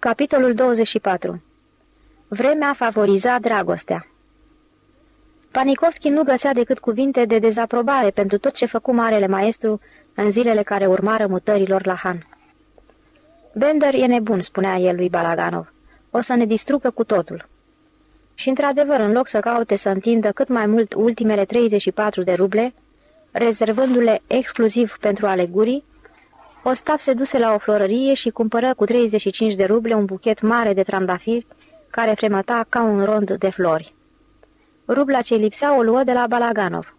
Capitolul 24 Vremea favoriza dragostea Panikovski nu găsea decât cuvinte de dezaprobare pentru tot ce făcu marele maestru în zilele care urmară mutărilor la Han. Bender e nebun, spunea el lui Balaganov. O să ne distrugă cu totul. Și într-adevăr, în loc să caute să întindă cât mai mult ultimele 34 de ruble, rezervându-le exclusiv pentru alegurii, Ostap se duse la o florărie și cumpără cu 35 de ruble un buchet mare de trandafiri care fremăta ca un rond de flori. Rubla ce lipsea o luă de la Balaganov.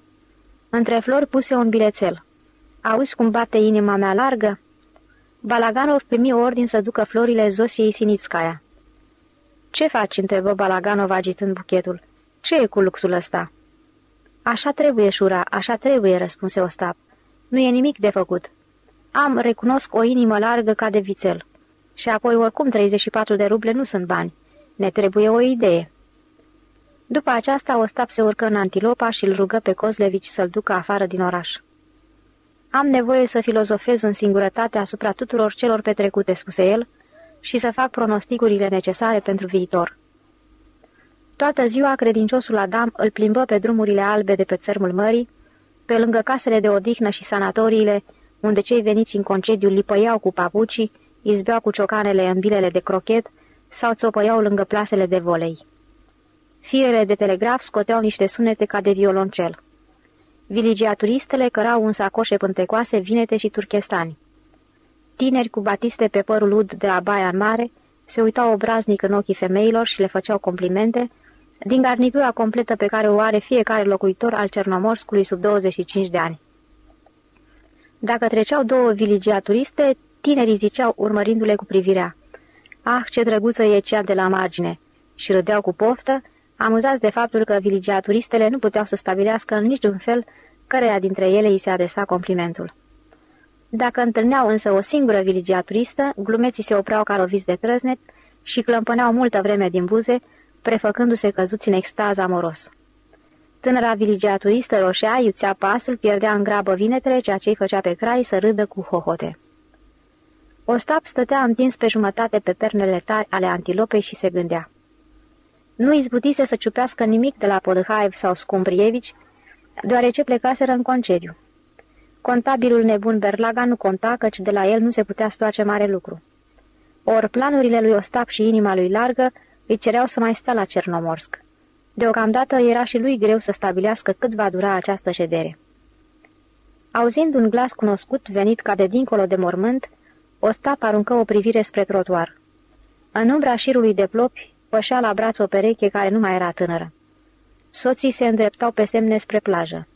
Între flori puse un bilețel. Auzi cum bate inima mea largă?" Balaganov primi ordin să ducă florile Zosiei Sinitskaya. Ce faci?" întrebă Balaganov agitând buchetul. Ce e cu luxul ăsta?" Așa trebuie, Șura, așa trebuie," răspunse Ostap. Nu e nimic de făcut. Am, recunosc, o inimă largă ca de vițel. Și apoi, oricum, 34 de ruble nu sunt bani. Ne trebuie o idee." După aceasta, Ostap se urcă în antilopa și îl rugă pe Kozlevici să-l ducă afară din oraș. Am nevoie să filozofez în singurătate asupra tuturor celor petrecute," spuse el, și să fac pronosticurile necesare pentru viitor. Toată ziua, credinciosul Adam îl plimbă pe drumurile albe de pe țărmul mării, pe lângă casele de odihnă și sanatoriile, unde cei veniți în concediu lipăiau cu papucii, izbeau cu ciocanele în bilele de crochet sau țopăiau lângă plasele de volei. Firele de telegraf scoteau niște sunete ca de violoncel. Viligiaturistele cărau în sacoșe pântecoase vinete și turchestani. Tineri cu batiste pe părul ud de la baia în mare se uitau obraznic în ochii femeilor și le făceau complimente din garnitura completă pe care o are fiecare locuitor al Cernomorscului sub 25 de ani. Dacă treceau două viligiaturiste, tinerii ziceau urmărindu-le cu privirea. Ah, ce drăguță e cea de la margine! Și râdeau cu poftă, amuzați de faptul că viligiaturistele nu puteau să stabilească în niciun fel căreia dintre ele îi se adresa complimentul. Dacă întâlneau însă o singură viligiaturistă, glumeții se opreau ca roviți de trăznet și clămpăneau multă vreme din buze, prefăcându-se căzuți în extaz amoros. Tânăra viligiaturistă roșea, iuțea pasul, pierdea în grabă vinetele, ceea ce îi făcea pe crai să râdă cu hohote. Ostap stătea întins pe jumătate pe pernele tari ale antilopei și se gândea. Nu izbutise să ciupească nimic de la Podhaev sau Scumbrievici, deoarece plecaseră în concediu. Contabilul nebun Berlaga nu conta, căci de la el nu se putea stoace mare lucru. Or, planurile lui Ostap și inima lui largă îi cereau să mai stea la Cernomorsk. Deocamdată era și lui greu să stabilească cât va dura această ședere. Auzind un glas cunoscut venit ca de dincolo de mormânt, Ostap aruncă o privire spre trotuar. În umbra șirului de plopi, pășea la braț o pereche care nu mai era tânără. Soții se îndreptau pe semne spre plajă.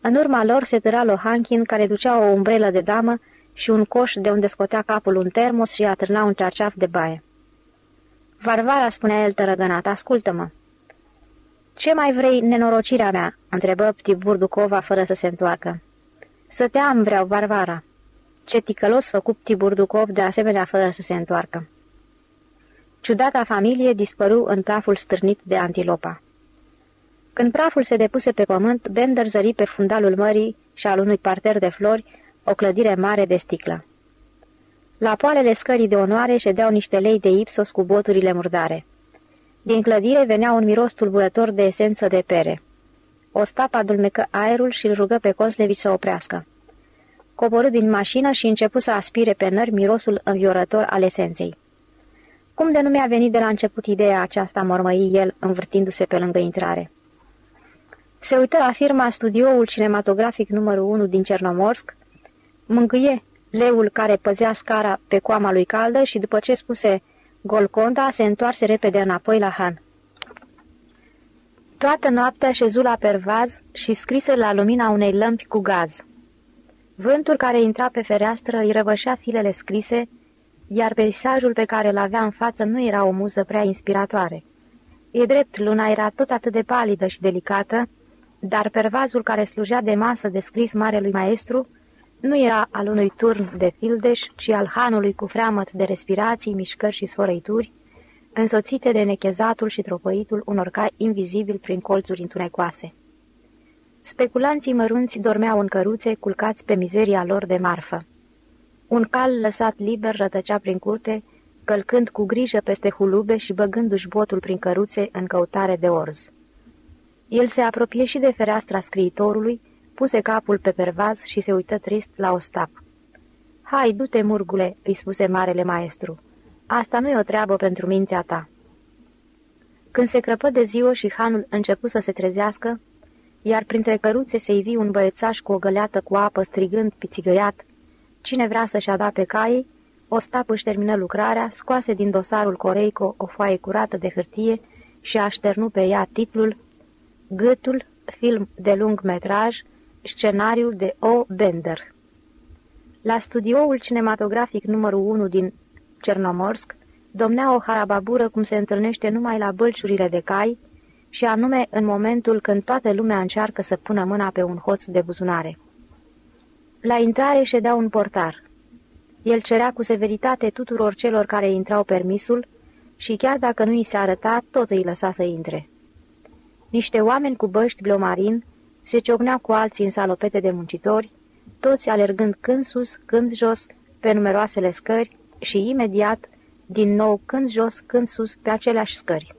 În urma lor se târa Lohankin, care ducea o umbrelă de damă și un coș de unde scotea capul un termos și atârna un cearceaf de baie. Varvara, spunea el tărăgănat, ascultă-mă. Ce mai vrei, nenorocirea mea?" întrebă Ptiburdukova fără să se întoarcă. Să te am, vreau, Varvara." Ce ticălos făcut Ptiburdukov de asemenea fără să se întoarcă. Ciudata familie dispăru în praful stârnit de antilopa. Când praful se depuse pe pământ, Bender zări pe fundalul mării și al unui parter de flori o clădire mare de sticlă. La poalele scării de onoare ședeau niște lei de ipsos cu boturile murdare. Din clădire venea un miros tulburător de esență de pere. O stapă adulmecă aerul și îl rugă pe Coslevici să oprească. Coborâ din mașină și începu să aspire pe nări mirosul înviorător al esenței. Cum de nu mi-a venit de la început ideea aceasta, mormăi el, învârtindu-se pe lângă intrare. Se uită la firma Studioul Cinematografic numărul 1 din Cernomorsk, mângâie leul care păzea scara pe coama lui caldă și după ce spuse Golconda, se întoarse repede înapoi la Han. Toată noaptea șezu la pervaz și scrise la lumina unei lămpi cu gaz. Vântul care intra pe fereastră îi răvășea filele scrise, iar peisajul pe care îl avea în față nu era o muză prea inspiratoare. E drept, luna era tot atât de palidă și delicată, dar pervazul care slujea de masă de scris marelui maestru nu era al unui turn de fildeș, ci al hanului cu freamăt de respirații, mișcări și sfărăituri, însoțite de nechezatul și tropăitul unor cai invizibil prin colțuri întunecoase. Speculanții mărunți dormeau în căruțe, culcați pe mizeria lor de marfă. Un cal lăsat liber rătăcea prin curte, călcând cu grijă peste hulube și băgându-și botul prin căruțe în căutare de orz. El se apropie și de fereastra scriitorului, puse capul pe pervaz și se uită trist la Ostap. Hai, du-te, murgule," îi spuse marele maestru. Asta nu e o treabă pentru mintea ta." Când se crăpă de ziua și hanul începu să se trezească, iar printre căruțe se ivi un băiețaș cu o găleată cu apă strigând pițigăiat, Cine vrea să-și ada pe cai, Ostap își termină lucrarea, scoase din dosarul Coreico o foaie curată de hârtie și așternu pe ea titlul Gâtul, film de lung metraj, scenariul de O. Bender. La studioul cinematografic numărul 1 din Cernomorsk domnea o harababură cum se întâlnește numai la bălciurile de cai, și anume în momentul când toată lumea încearcă să pună mâna pe un hoț de buzunare. La intrare ședea un portar. El cerea cu severitate tuturor celor care intrau permisul și chiar dacă nu îi se arăta, tot îi lăsa să intre. Niște oameni cu băști blomarin se ciocneau cu alții în salopete de muncitori, toți alergând când sus, când jos, pe numeroasele scări și imediat, din nou când jos, când sus, pe aceleași scări.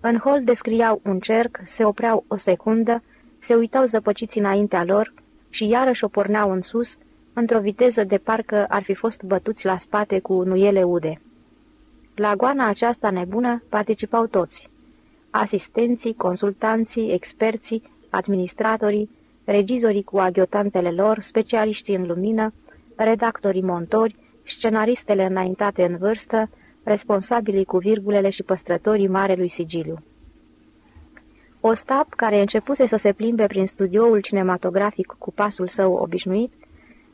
În hol descriau un cerc, se opreau o secundă, se uitau zăpăciți înaintea lor și iarăși o porneau în sus, într-o viteză de parcă ar fi fost bătuți la spate cu nuiele ude. La goana aceasta nebună participau toți. Asistenții, consultanții, experții, administratorii, regizorii cu aghiotantele lor, specialiștii în lumină, redactorii montori, scenaristele înaintate în vârstă, responsabilii cu virgulele și păstrătorii Marelui Sigiliu. Ostap, care începuse să se plimbe prin studioul cinematografic cu pasul său obișnuit,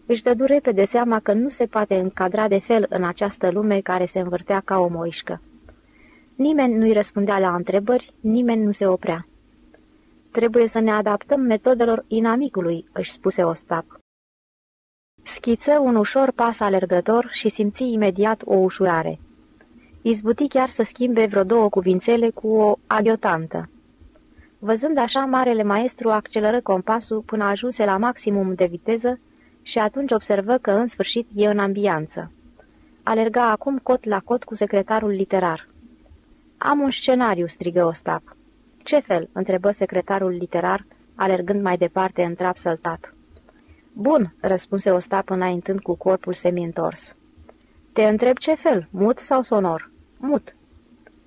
își dădu repede seama că nu se poate încadra de fel în această lume care se învârtea ca o moișcă. Nimeni nu-i răspundea la întrebări, nimeni nu se oprea. Trebuie să ne adaptăm metodelor inamicului, își spuse Ostap. Schiță un ușor pas alergător și simți imediat o ușurare. Izbuti chiar să schimbe vreo două cuvințele cu o aghiotantă. Văzând așa, marele maestru acceleră compasul până ajunse la maximum de viteză și atunci observă că în sfârșit e în ambianță. Alerga acum cot la cot cu secretarul literar. Am un scenariu," strigă Ostap. Ce fel?" întrebă secretarul literar, alergând mai departe în trap săltat. Bun," răspunse Ostap înaintând cu corpul semi-întors. Te întreb ce fel, mut sau sonor?" Mut."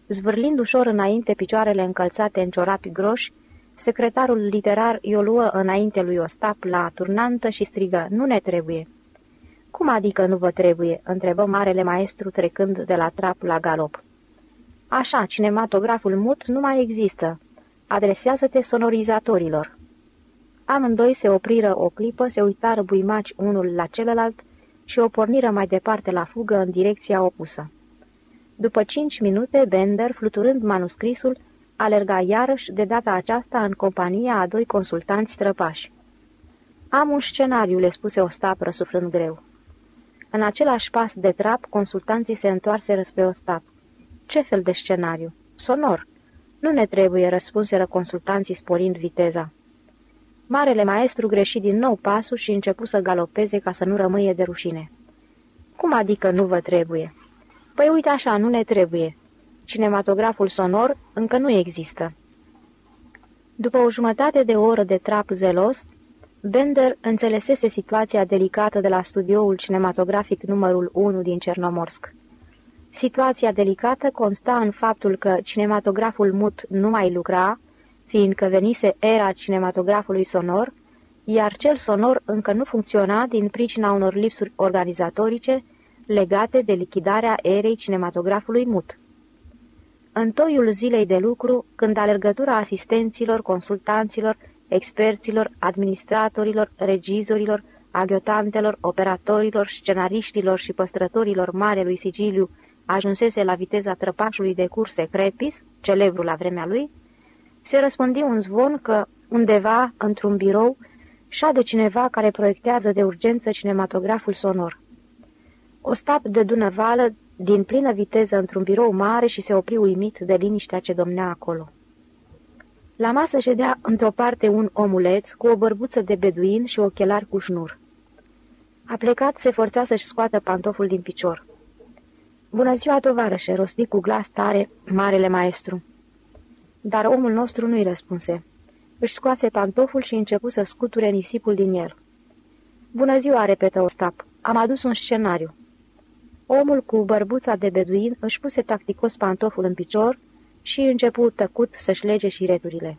Zvârlind ușor înainte picioarele încălțate în ciorapi groși, secretarul literar i-o luă înainte lui Ostap la turnantă și strigă, Nu ne trebuie." Cum adică nu vă trebuie?" întrebă marele maestru trecând de la trap la galop. Așa, cinematograful mut nu mai există. Adresează-te sonorizatorilor." Amândoi se opriră o clipă, se uitară buimaci unul la celălalt și o porniră mai departe la fugă în direcția opusă. După cinci minute, Bender, fluturând manuscrisul, alerga iarăși, de data aceasta în compania a doi consultanți trăpași. Am un scenariu," le spuse Ostap, răsuflând greu. În același pas de trap, consultanții se întoarse spre Ostap. Ce fel de scenariu?" Sonor." Nu ne trebuie," răspunseră consultanții sporind viteza. Marele maestru greși din nou pasul și începu să galopeze ca să nu rămâie de rușine. Cum adică nu vă trebuie?" Păi uite așa, nu ne trebuie. Cinematograful sonor încă nu există. După o jumătate de oră de trap zelos, Bender înțelesese situația delicată de la studioul cinematografic numărul 1 din Cernomorsk. Situația delicată consta în faptul că cinematograful mut nu mai lucra, fiindcă venise era cinematografului sonor, iar cel sonor încă nu funcționa din pricina unor lipsuri organizatorice legate de lichidarea erei cinematografului mut. În toiul zilei de lucru, când alergătura asistenților, consultanților, experților, administratorilor, regizorilor, aghiotantelor, operatorilor, scenariștilor și păstrătorilor Marelui Sigiliu ajunsese la viteza trăpașului de curse Crepis, celebru la vremea lui, se răspândi un zvon că, undeva, într-un birou, șade cineva care proiectează de urgență cinematograful sonor. Ostap de dunăvală din plină viteză într-un birou mare și se opri uimit de liniștea ce domnea acolo. La masă ședea într-o parte un omuleț cu o bărbuță de beduin și ochelari cu șnur. A plecat, se forța să-și scoată pantoful din picior. Bună ziua, tovarășe!" rosti cu glas tare marele maestru. Dar omul nostru nu-i răspunse. Își scoase pantoful și începu să scuture nisipul din el. Bună ziua!" repetă Ostap. Am adus un scenariu." Omul cu bărbuța de beduin își puse tacticos pantoful în picior și începu tăcut să-și lege și returile.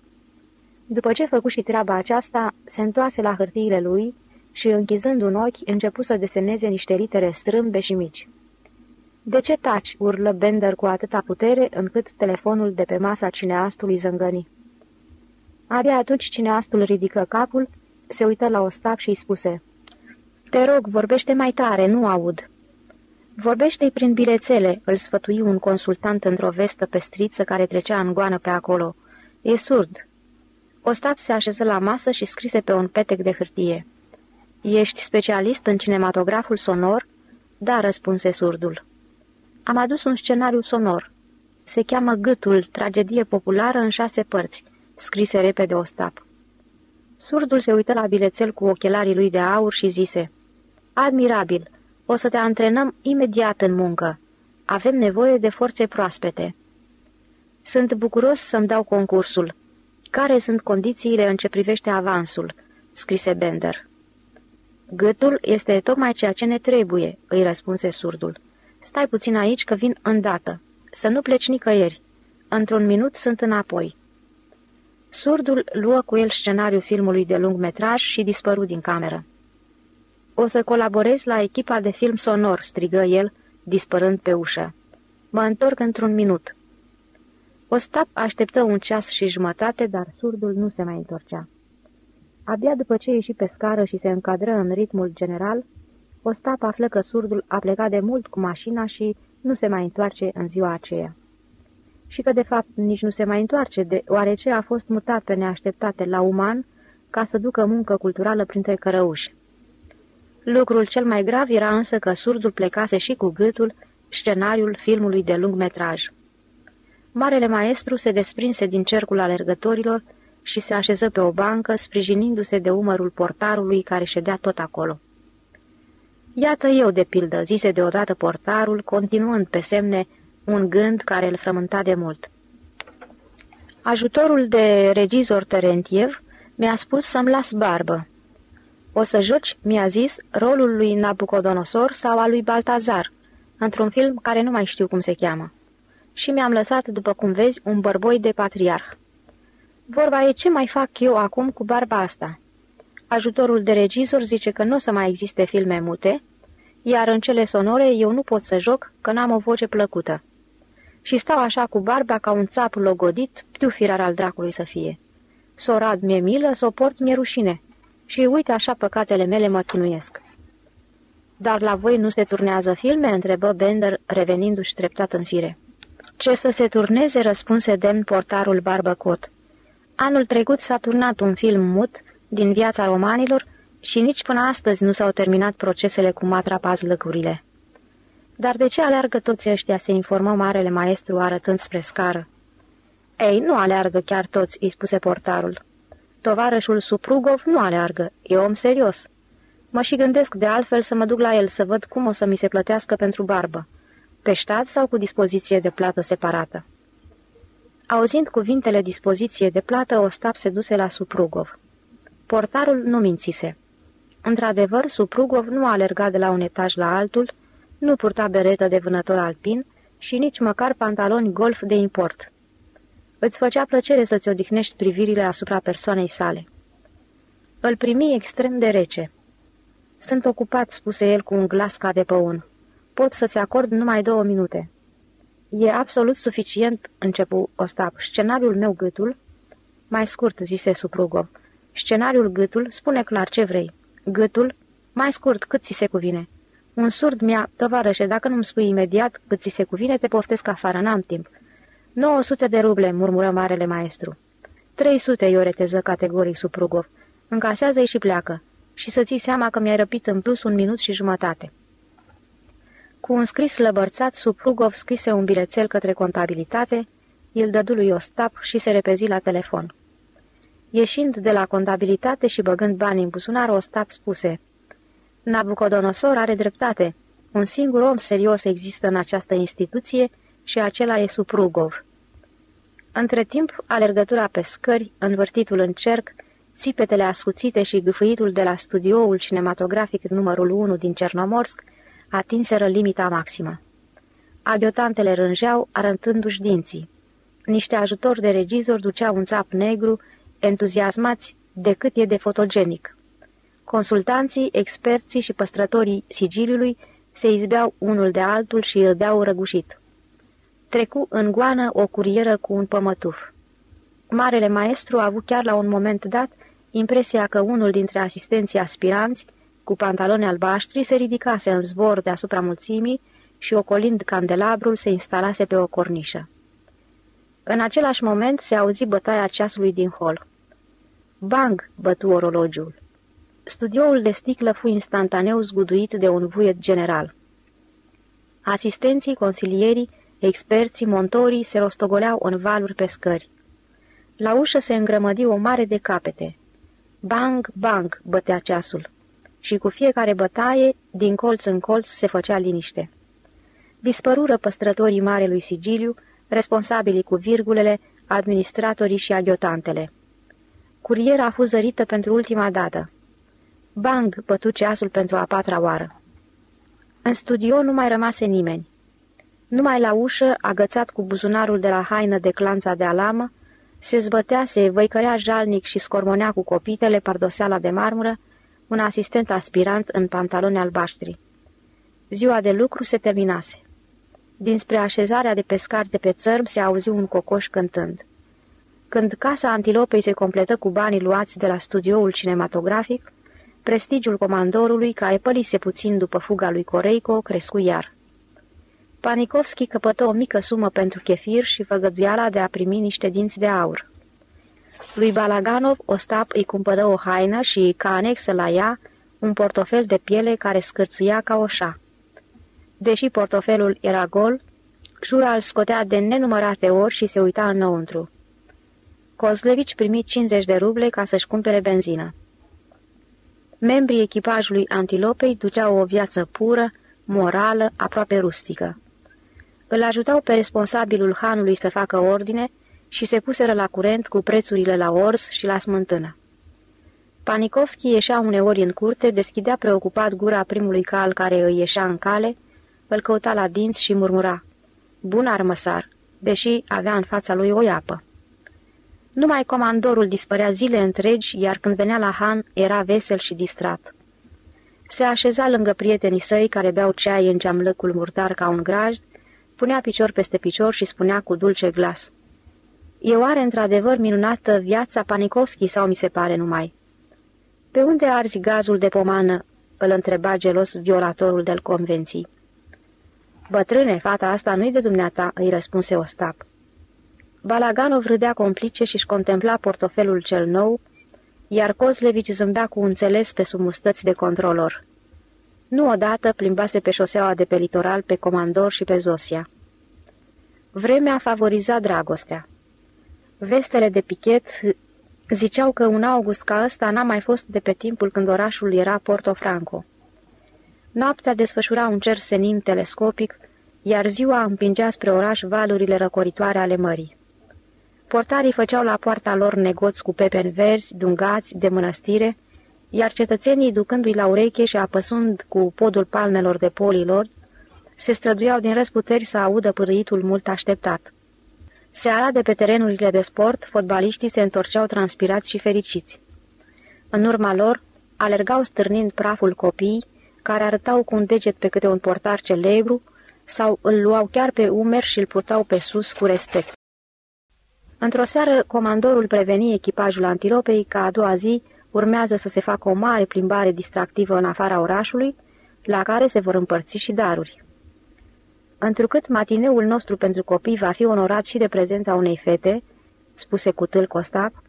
După ce făcu și treaba aceasta, se întoase la hârtiile lui și, închizând un ochi, începu să deseneze niște litere strâmbe și mici. De ce taci?" urlă Bender cu atâta putere, încât telefonul de pe masa cineastului zângăni. Abia atunci cineastul ridică capul, se uită la Ostap și îi spuse Te rog, vorbește mai tare, nu aud." Vorbește-i prin bilețele," îl sfătui un consultant într-o vestă pestriță care trecea în goană pe acolo. E surd." Ostap se așeză la masă și scrise pe un petec de hârtie. Ești specialist în cinematograful sonor?" Da," răspunse surdul. Am adus un scenariu sonor. Se cheamă Gâtul, tragedie populară în șase părți," scrise repede Ostap. Surdul se uită la bilețel cu ochelarii lui de aur și zise, Admirabil, o să te antrenăm imediat în muncă. Avem nevoie de forțe proaspete." Sunt bucuros să-mi dau concursul. Care sunt condițiile în ce privește avansul?" scrise Bender. Gâtul este tocmai ceea ce ne trebuie," îi răspunse surdul. Stai puțin aici că vin îndată. Să nu pleci nicăieri. Într-un minut sunt înapoi." Surdul luă cu el scenariul filmului de lung metraj și dispăru din cameră. O să colaborez la echipa de film sonor," strigă el, dispărând pe ușă. Mă întorc într-un minut." Ostap așteptă un ceas și jumătate, dar surdul nu se mai întorcea. Abia după ce ieși pe scară și se încadră în ritmul general, Ostap află că surdul a plecat de mult cu mașina și nu se mai întoarce în ziua aceea. Și că de fapt nici nu se mai întoarce, deoarece a fost mutat pe neașteptate la Uman ca să ducă muncă culturală printre cărăuși. Lucrul cel mai grav era însă că surdul plecase și cu gâtul scenariul filmului de lung metraj. Marele maestru se desprinse din cercul alergătorilor și se așeză pe o bancă, sprijinindu-se de umărul portarului care ședea tot acolo. Iată eu, de pildă, zise deodată portarul, continuând pe semne un gând care îl frământa de mult. Ajutorul de regizor Terentiev mi-a spus să-mi las barbă. O să joci, mi-a zis, rolul lui Nabucodonosor sau al lui Baltazar, într-un film care nu mai știu cum se cheamă. Și mi-am lăsat, după cum vezi, un bărboi de patriarh. Vorba e ce mai fac eu acum cu barba asta. Ajutorul de regizor zice că nu o să mai existe filme mute, iar în cele sonore eu nu pot să joc, că n-am o voce plăcută. Și stau așa cu barba ca un țap logodit, ptiu firar al dracului să fie. S-o rad mie milă, s-o port mie rușine. Și uite așa păcatele mele mă chinuiesc. Dar la voi nu se turnează filme?" întrebă Bender, revenindu-și treptat în fire. Ce să se turneze?" răspunse demn portarul barbăcot. Anul trecut s-a turnat un film mut din viața romanilor și nici până astăzi nu s-au terminat procesele cu matrapazlăcurile. Dar de ce aleargă toți ăștia, se informă marele maestru arătând spre scară. Ei, nu aleargă chiar toți, îi spuse portarul. Tovarășul Suprugov nu aleargă, e om serios. Mă și gândesc de altfel să mă duc la el să văd cum o să mi se plătească pentru barbă. Pe stat sau cu dispoziție de plată separată? Auzind cuvintele dispoziție de plată, Ostap se duse la Suprugov. Portarul nu mințise. Într-adevăr, Suprugov nu alerga de la un etaj la altul, nu purta beretă de vânător alpin și nici măcar pantaloni golf de import. Îți făcea plăcere să-ți odihnești privirile asupra persoanei sale. Îl primi extrem de rece. Sunt ocupat," spuse el cu un glas ca de păun. Pot să-ți acord numai două minute." E absolut suficient," începu Ostap. Scenariul meu gâtul?" Mai scurt," zise Suprugov. Scenariul gâtul spune clar ce vrei. Gâtul? Mai scurt, cât ți se cuvine. Un surd mi-a, tovarășe, dacă nu-mi spui imediat cât ți se cuvine, te poftesc afară, n-am timp. 900 de ruble, murmură marele maestru. 300, ioreteză categoric Suprugov. Încasează-i și pleacă. Și să ții seama că mi-ai răpit în plus un minut și jumătate. Cu un scris lăbărțat, Suprugov scrise un bilețel către contabilitate, îl dădu lui Ostap și se repezi la telefon. Ieșind de la contabilitate și băgând bani în buzunar, Ostap spuse Nabucodonosor are dreptate. Un singur om serios există în această instituție și acela e Suprugov. Între timp, alergătura pe scări, învârtitul în cerc, țipetele ascuțite și gâfâitul de la studioul cinematografic numărul 1 din Cernomorsk atinseră limita maximă. Agiotantele rângeau, arătându-și dinții. Niște ajutori de regizor duceau un țap negru, entuziasmați de cât e de fotogenic. Consultanții, experții și păstrătorii sigiliului se izbeau unul de altul și îl deau răgușit. Trecu în goană o curieră cu un pămătuf. Marele maestru a avut chiar la un moment dat impresia că unul dintre asistenții aspiranți, cu pantaloni albaștri, se ridicase în zbor deasupra mulțimii și, ocolind candelabrul, se instalase pe o cornișă. În același moment se auzi bătaia ceasului din hol. Bang! bătu orologiul. Studioul de sticlă fu instantaneu zguduit de un vuiet general. Asistenții, consilierii, experții, montorii se rostogoleau în valuri pe scări. La ușă se îngrămădi o mare de capete. Bang, bang, bătea ceasul. Și cu fiecare bătaie, din colț în colț, se făcea liniște. Dispărură păstrătorii Marelui Sigiliu, responsabilii cu virgulele, administratorii și aghiotantele. Curiera a fost zărită pentru ultima dată. Bang, bătu ceasul pentru a patra oară. În studio nu mai rămase nimeni. Numai la ușă, agățat cu buzunarul de la haină de clanța de alamă, se zbătea, se văicărea jalnic și scormonea cu copitele pardoseala de marmură un asistent aspirant în pantaloni albaștri. Ziua de lucru se terminase. Dinspre așezarea de pescar de pe țărm se auzi un cocoș cântând. Când casa antilopei se completă cu banii luați de la studioul cinematografic, prestigiul comandorului, care pălise puțin după fuga lui Coreico, crescu iar. Panikovski căpătă o mică sumă pentru chefir și făgăduiala de a primi niște dinți de aur. Lui Balaganov, Ostap îi cumpără o haină și, ca anexă la ea, un portofel de piele care scârțâia ca o șa. Deși portofelul era gol, Jura îl scotea de nenumărate ori și se uita înăuntru. Kozlevici primi 50 de ruble ca să-și cumpere benzină. Membrii echipajului Antilopei duceau o viață pură, morală, aproape rustică. Îl ajutau pe responsabilul hanului să facă ordine și se puseră la curent cu prețurile la orz și la smântână. Panikovski ieșea uneori în curte, deschidea preocupat gura primului cal care îi ieșea în cale, îl căuta la dinți și murmura, Bun armăsar, deși avea în fața lui o iapă. Numai comandorul dispărea zile întregi, iar când venea la Han, era vesel și distrat. Se așeza lângă prietenii săi care beau ceai în geamlăcul murdar ca un grajd, punea picior peste picior și spunea cu dulce glas. E oare într-adevăr minunată viața Panikovski sau mi se pare numai? Pe unde arzi gazul de pomană?" îl întreba gelos violatorul del convenții. Bătrâne, fata asta nu-i de dumneata," îi răspunse Ostap. Balaganov râdea complice și-și contempla portofelul cel nou, iar Kozlevici zâmbea cu înțeles pe sub mustăți de controlor. Nu odată plimbase pe șoseaua de pe litoral pe Comandor și pe Zosia. Vremea favoriza dragostea. Vestele de pichet ziceau că un august ca ăsta n-a mai fost de pe timpul când orașul era Portofranco. Noaptea desfășura un cer senin telescopic, iar ziua împingea spre oraș valurile răcoritoare ale mării. Portarii făceau la poarta lor negoți cu pepeni verzi, dungați, de mănăstire, iar cetățenii, ducându-i la ureche și apăsând cu podul palmelor de polilor, se străduiau din răsputeri să audă pârâitul mult așteptat. Seara, de pe terenurile de sport, fotbaliștii se întorceau transpirați și fericiți. În urma lor, alergau stârnind praful copii, care arătau cu un deget pe câte un portar celebru, sau îl luau chiar pe umeri și îl purtau pe sus cu respect. Într-o seară, comandorul preveni echipajul antilopei că a doua zi urmează să se facă o mare plimbare distractivă în afara orașului, la care se vor împărți și daruri. Întrucât matineul nostru pentru copii va fi onorat și de prezența unei fete, spuse cu tâl Costap,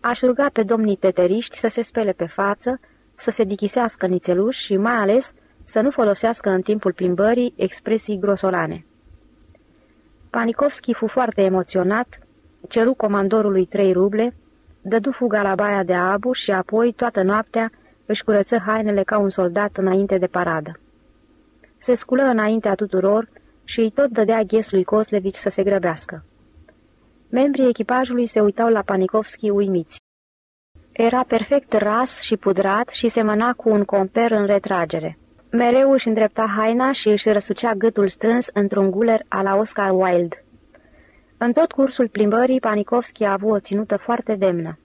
aș ruga pe domnii teteriști să se spele pe față, să se dichisească nițeluși și mai ales să nu folosească în timpul plimbării expresii grosolane. Panikovski fu foarte emoționat, ceru comandorului trei ruble, dădu fuga la baia de abu și apoi, toată noaptea, își curăță hainele ca un soldat înainte de paradă. Se sculă înaintea tuturor și îi tot dădea ghes lui Koslevici să se grăbească. Membrii echipajului se uitau la Panikovski uimiți. Era perfect ras și pudrat și semăna cu un comper în retragere. Mereu își îndrepta haina și își răsucea gâtul strâns într-un guler a la Oscar Wilde. În tot cursul plimbării, Panikovski a avut o ținută foarte demnă.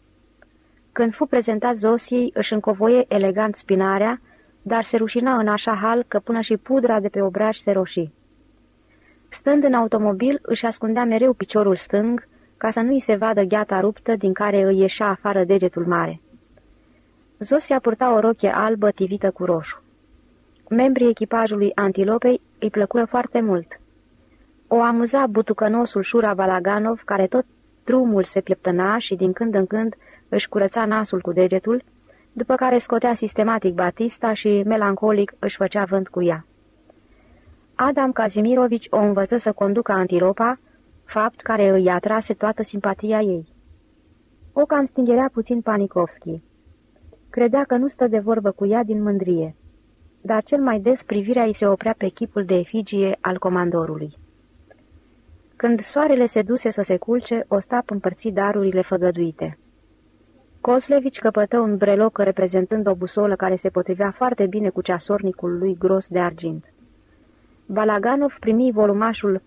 Când fu prezentat Zosiei, își încovoie elegant spinarea, dar se rușina în așa hal că până și pudra de pe obraj se roșii. Stând în automobil, își ascundea mereu piciorul stâng, ca să nu-i se vadă gheata ruptă din care îi ieșea afară degetul mare. Zosia purta o rochie albă tivită cu roșu. Membrii echipajului antilopei îi plăcură foarte mult. O amuza butucănosul Șura Balaganov, care tot drumul se pieptăna și din când în când își curăța nasul cu degetul, după care scotea sistematic Batista și, melancolic, își făcea vânt cu ea. Adam Kazimirovici o învăță să conducă antilopa, fapt care îi atrase toată simpatia ei. O cam stingerea puțin Panikovski. Credea că nu stă de vorbă cu ea din mândrie, dar cel mai des privirea îi se oprea pe chipul de efigie al comandorului. Când soarele se duse să se culce, Ostap împărți darurile făgăduite. Koslevici căpătă un breloc reprezentând o busolă care se potrivea foarte bine cu ceasornicul lui gros de argint. Balaganov primi volumașul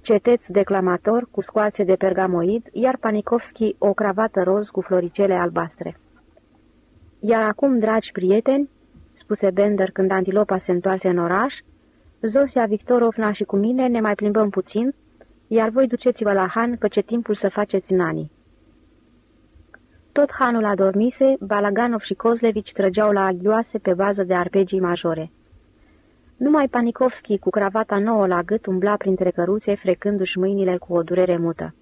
ceteț declamator cu scoalțe de pergamoid, iar Panikovski o cravată roz cu floricele albastre. Iar acum, dragi prieteni, spuse Bender când antilopa se întoarse în oraș, Zosia Victorovna și cu mine ne mai plimbăm puțin, iar voi duceți-vă la Han, că ce timpul să faceți nanii. Tot Hanul adormise, Balaganov și Kozlevici trăgeau la aghioase pe bază de arpegii majore. Numai Panikovski, cu cravata nouă la gât, umbla printre căruțe, frecându-și mâinile cu o durere mută.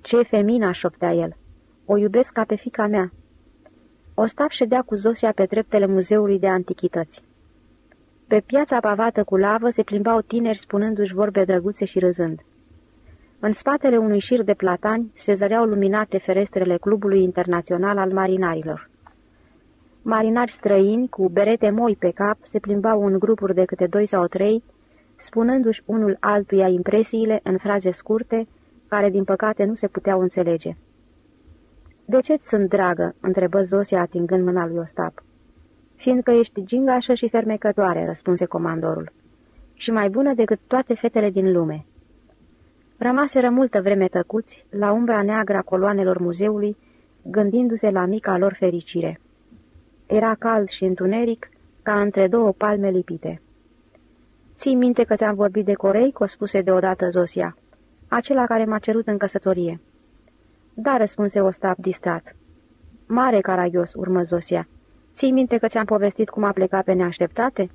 Ce femina!" șoptea el. O iubesc ca pe fica mea." Ostap ședea cu Zosia pe treptele muzeului de antichități. Pe piața pavată cu lavă se plimbau tineri spunându-și vorbe drăguțe și râzând. În spatele unui șir de platani se zăreau luminate ferestrele Clubului Internațional al Marinarilor. Marinari străini, cu berete moi pe cap, se plimbau în grupuri de câte doi sau trei, spunându-și unul altuia impresiile în fraze scurte, care din păcate nu se puteau înțelege. De ce-ți sunt dragă?" întrebă Zosia atingând mâna lui Ostap. Fiindcă ești gingașă și fermecătoare," răspunse comandorul. Și mai bună decât toate fetele din lume." Rămaseră multă vreme tăcuți, la umbra neagră a coloanelor muzeului, gândindu-se la mica lor fericire. Era cald și întuneric, ca între două palme lipite. Ții minte că ți-am vorbit de Corei, o spuse deodată Zosia, acela care m-a cerut în căsătorie. Da, răspunse Ostap distrat. Mare caragios, urmă Zosia. Ții minte că ți-am povestit cum a plecat pe neașteptate?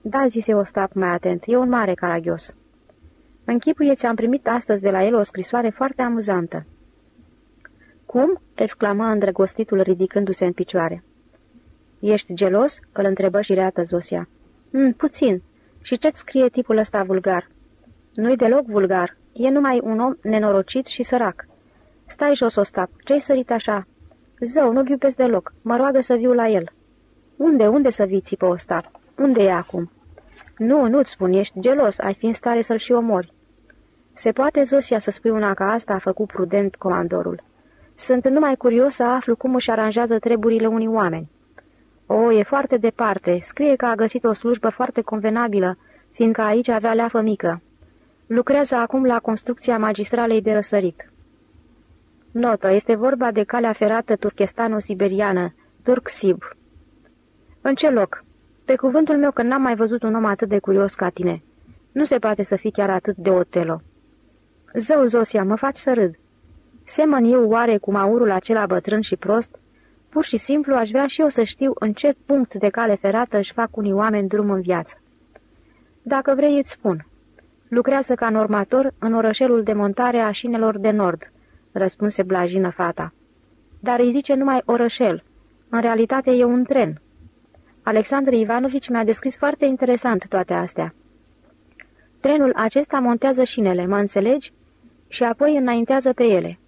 Da, zise Ostap mai atent, e un mare caragios. Închipuie ți-am primit astăzi de la el o scrisoare foarte amuzantă. Cum?" exclamă îndrăgostitul ridicându-se în picioare. Ești gelos?" îl întrebă și reată Zosia. Mm, puțin. Și ce-ți scrie tipul ăsta vulgar?" Nu-i deloc vulgar. E numai un om nenorocit și sărac." Stai jos, Ostap. Ce-ai sărit așa?" Zău, nu-l iubesc deloc. Mă roagă să viu la el." Unde, unde să vii, țipă Ostap? Unde e acum?" Nu, nu-ți spun, ești gelos, ai fi în stare să-l și omori." Se poate, Zosia, să spui una ca asta?" a făcut prudent comandorul. Sunt numai curios să aflu cum își aranjează treburile unii oameni." O, e foarte departe. Scrie că a găsit o slujbă foarte convenabilă, fiindcă aici avea leafă mică. Lucrează acum la construcția magistralei de răsărit. Notă. Este vorba de calea ferată turchestano-siberiană, Turksib. În ce loc? Pe cuvântul meu că n-am mai văzut un om atât de curios ca tine. Nu se poate să fii chiar atât de otelo. Zău, Zosia, mă faci să râd. Semăn eu oare cu maurul acela bătrân și prost? Pur și simplu aș vrea și eu să știu în ce punct de cale ferată își fac unii oameni drum în viață. Dacă vrei, îți spun. Lucrează ca normator în orășelul de montare a șinelor de nord, răspunse blajină fata. Dar îi zice numai orășel. În realitate e un tren. Alexandru Ivanovici mi-a descris foarte interesant toate astea. Trenul acesta montează șinele, mă înțelegi? Și apoi înaintează pe ele.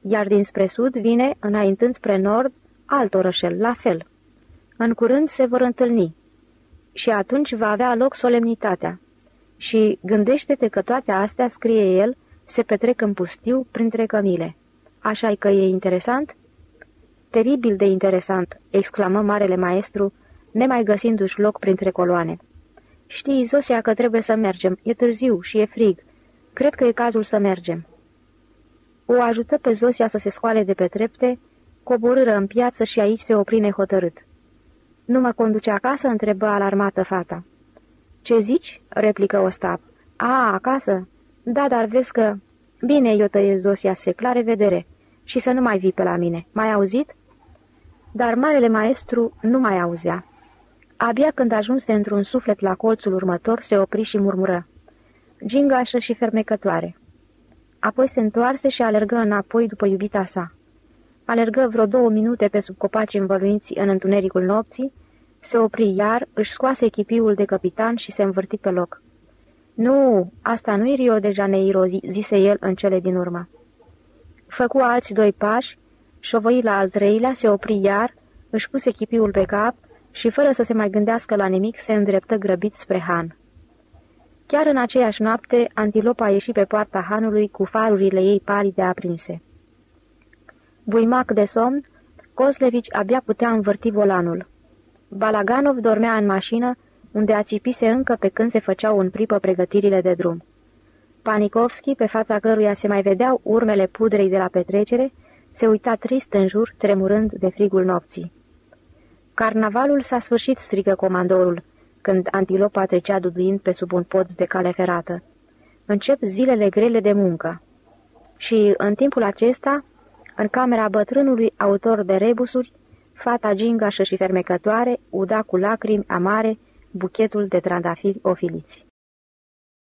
Iar dinspre sud vine, înaintând spre nord, alt orășel, la fel. În curând se vor întâlni. și atunci va avea loc solemnitatea. Și gândește-te că toate astea, scrie el, se petrec în pustiu printre cămile. așa că e interesant?" Teribil de interesant!" exclamă marele maestru, nemai găsindu-și loc printre coloane. Știi, Zosia, că trebuie să mergem. E târziu și e frig. Cred că e cazul să mergem." O ajută pe Zosia să se scoale de pe trepte, coborâră în piață și aici se opri nehotărât. Nu mă conduce acasă?" întrebă alarmată fata. Ce zici?" replică Ostap. A, acasă? Da, dar vezi că... Bine, eu tăie Zosia sec, la revedere. Și să nu mai vii pe la mine. Mai auzit?" Dar marele maestru nu mai auzea. Abia când ajunse într-un suflet la colțul următor, se opri și murmură. Gingașă și fermecătoare. Apoi se întoarse și alergă înapoi după iubita sa. Alergă vreo două minute pe sub copaci învăluinți în întunericul nopții, se opri iar, își scoase echipiul de capitan și se învârti pe loc. Nu, asta nu-i Rio de Janeiro, zise el în cele din urmă. Făcu alți doi pași, șovăi la al treilea, se opri iar, își puse echipiul pe cap și, fără să se mai gândească la nimic, se îndreptă grăbit spre Han. Chiar în aceeași noapte, antilopa a ieșit pe poarta hanului cu farurile ei palide aprinse. Buimac de somn, Kozlevici abia putea învârti volanul. Balaganov dormea în mașină, unde ațipise încă pe când se făceau în pripă pregătirile de drum. Panikovski, pe fața căruia se mai vedeau urmele pudrei de la petrecere, se uita trist în jur, tremurând de frigul nopții. Carnavalul s-a sfârșit, strigă comandorul, când antilopa trecea duduind pe sub un pod de cale ferată. Încep zilele grele de muncă. Și, în timpul acesta, în camera bătrânului autor de rebusuri, fata gingașă și fermecătoare uda cu lacrimi amare buchetul de trandafiri ofiliți.